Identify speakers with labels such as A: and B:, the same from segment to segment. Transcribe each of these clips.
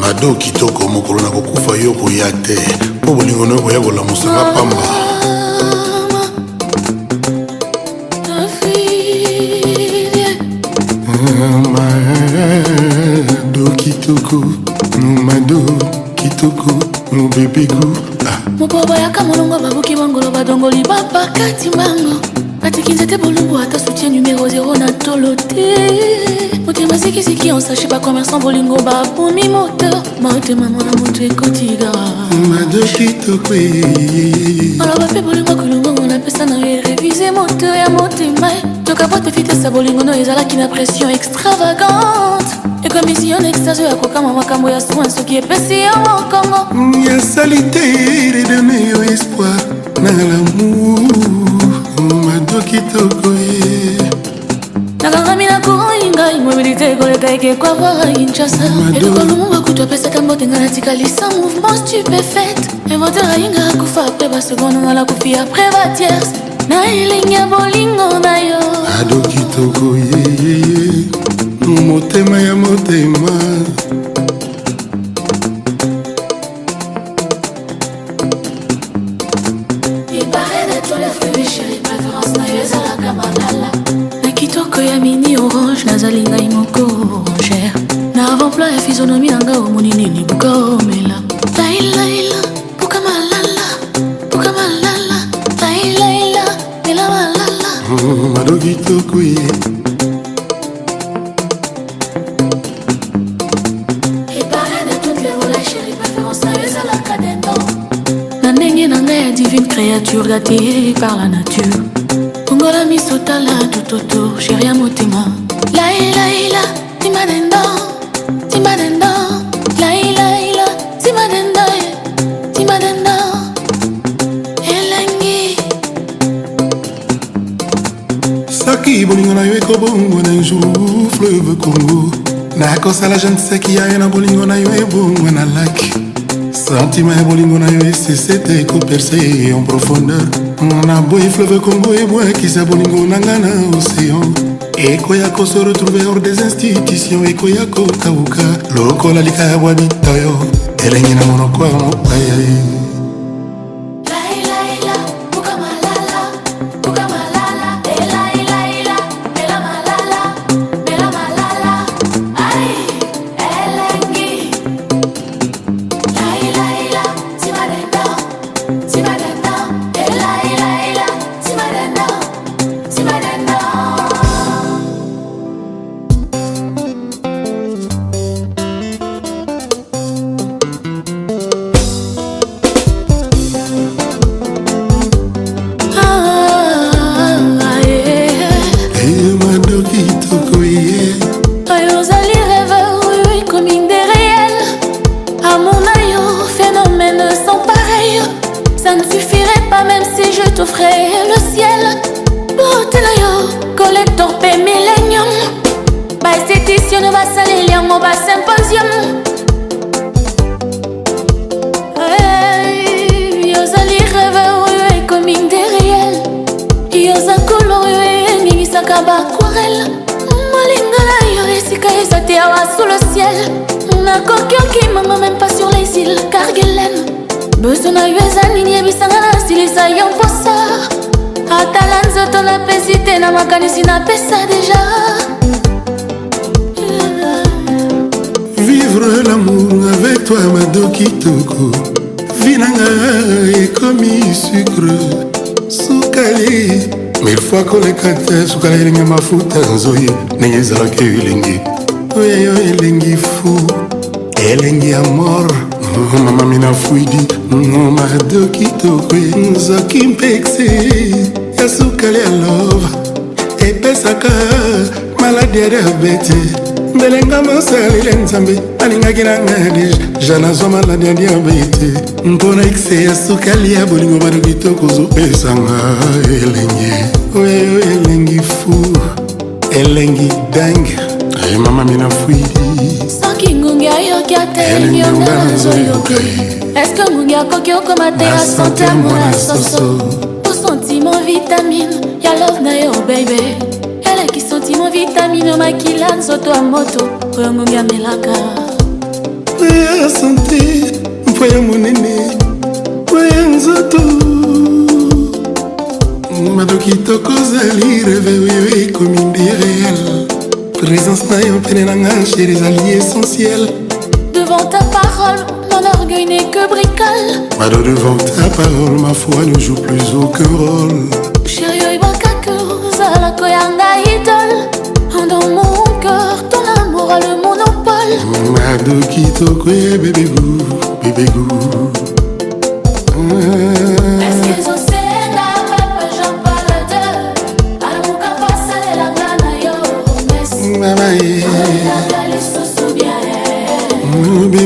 A: mado kitoko mokolo na kokufa yo koya te mpo bolingo na yo koya kolamusanga pamba mado kitoko mobebegu
B: moko bayaka molongo babuki bongolo badongoli bapakati mbango batiki nzete bolongo ata soutien numero 0 na tolo te motema sikisiki onsache bacommerçant bolingo babumi moteur motema mwana moto ekotiga aloba mpe bolingo kolongongo napesa na yo erevize moteur ya motema toka bote fitesa bolingono ezalaki na pression extravagante okomisi yo na extase oyo akokama makambo ya soin soki epesi yo mokongo
A: esali mm, te redone yo espoir na lamour mado kitoko ye
B: nakangami na koinga immobilité koleka ekekwava inchasa eloko lumungu ekutu apesaka mbotenga natikalisa mouvement stupéfaite evoter ayinga akufa apres basekonanga lakufi apres batiers na elenge ya bolingo na yo
A: ado kitoko ye motema
B: na kitoko ya mini orange nazali ngai moko orangere na avamploi ya fisonomi na ngai omoni nini buka omela lailaila buka malala buka malala lailaila lela malala
A: oh, mado kitoko ye
B: nature gâtée par la nature ongola miso mis tout autour j'ai rien motema lailaila t'imadenda timadenda, lailaila timadendo timadenda, elengi
A: soki bolingo na yo ekobongwana jour fleuve congo nakosala je ne sais ki ya ye na bolingo na yo ebongwana laki santima ya bolingo na yo esese te ekoperse en profondeur na boyi fleuve congo ebwakisa bolingo na ngai na océan ekoya kose retrouve hors des institutions ekoya kokauka lokola likayabwa bitoyo elengi na monoko ya mopaya
B: mon aïeux, phénomène sans pareil. Ça ne suffirait pas même si je t'offrais le ciel. Pour collector Bah cette By esthéticienne, va saler liang, on va symposium. yozali rêve des réels. nderiel yoza ni oyo aquarelle baquarelle molinga na si esika eza te awa sous le ciel nakoki okimanga meme pas sur les îles car gelene beso na yo eza nini yebisanga na silisa yo mposa atala nzoto napesi te na makanisi napesa deja
A: vivre lamour avec toi mado kitoko vinanga ekomi sucre sukali mille fois koleka te sukali elingi mafuta nzoyi ndenge ezalaki elengi oyeyo elengi fou molengi ya mor oh, mama mina fuidi mardo kitoko e, nzoki mpexi ya sukali ya love epesaka maladi ya diabete ndelenga mosalile nzambe alingaki na ngai deja janazwa maladi ya diabete mpona ekse ya sukali ya bolingo bado kitoko ozopesanga elengi oyo elengi fu elengi dange emama eh, mina fwidi
B: soki ngungi ayoki ateyingyonga eh, na nzoyoke eske ngungi akoki okoma te asante amona soso tosentiment vitamine ya love na yo bebe eleki sentiment vitamine omakila nzoto ya moto oyo ngungi amelaka
A: oya sante mpo ya monene oya nzoto mato kitoko ozali reveweyo ekomi les na yo pene langages, et les alliés essentiels
B: devant ta parole mon orgueil n'est que bricole
A: mado devant ta parole ma foi ne joue plus aucun rôle
B: chéri oyo la la koyanga idol. dans mon cœur ton amour a le monopole
A: mado kitoko bébé bebegu bébé ah.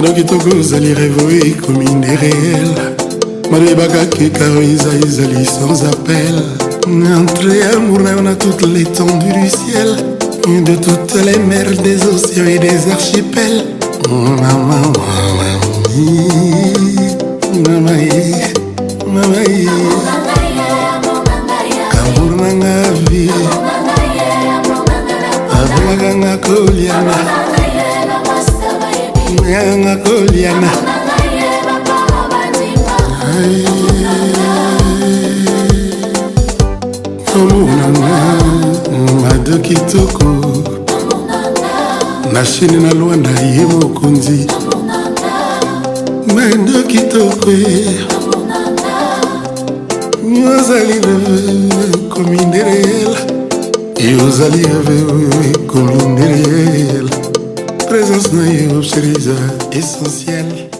A: mado kitoko ozali revo ekomi nde réel mado ebakaki karoiza ezali sans appel entre amour na yo na toute l'étendue du ciel de toutes les mers des océans et des archipels oh, mama mamaye mamaye eh. eh. amour nanga vie abengakanga kolianga yanga koliana tomonanga mado kitoko na chine na lwanda ye mokonzi mado kitoko ozali leve komindereyela yozali leve komindereyela presence naïve, chérie,
B: essentielle.